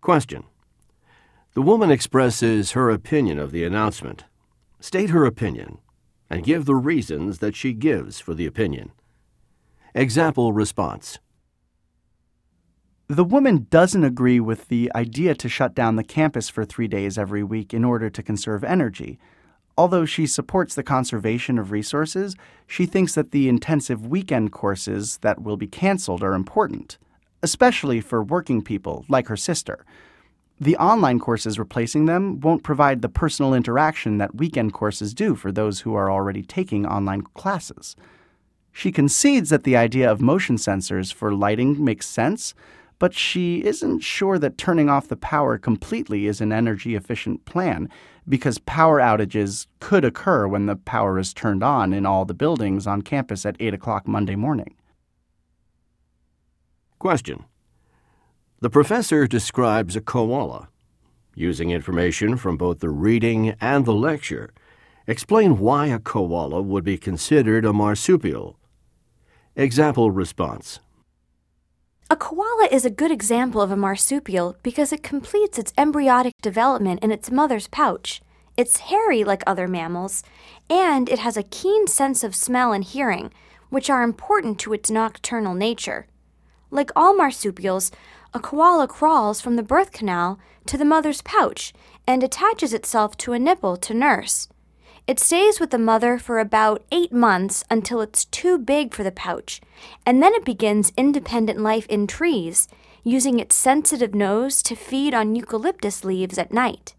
Question. The woman expresses her opinion of the announcement. State her opinion and give the reasons that she gives for the opinion. Example response. The woman doesn't agree with the idea to shut down the campus for three days every week in order to conserve energy. Although she supports the conservation of resources, she thinks that the intensive weekend courses that will be canceled are important, especially for working people like her sister. The online courses replacing them won't provide the personal interaction that weekend courses do for those who are already taking online classes. She concedes that the idea of motion sensors for lighting makes sense, but she isn't sure that turning off the power completely is an energy efficient plan because power outages could occur when the power is turned on in all the buildings on campus at 8 o'clock Monday morning. Question. The professor describes a koala. Using information from both the reading and the lecture, explain why a koala would be considered a marsupial. Example response. A koala is a good example of a marsupial because it completes its embryonic development in its mother's pouch. It's hairy like other mammals, and it has a keen sense of smell and hearing, which are important to its nocturnal nature. Like all marsupials, a koala crawls from the birth canal to the mother's pouch and attaches itself to a nipple to nurse. It stays with the mother for about eight months until it's too big for the pouch, and then it begins independent life in trees, using its sensitive nose to feed on eucalyptus leaves at night.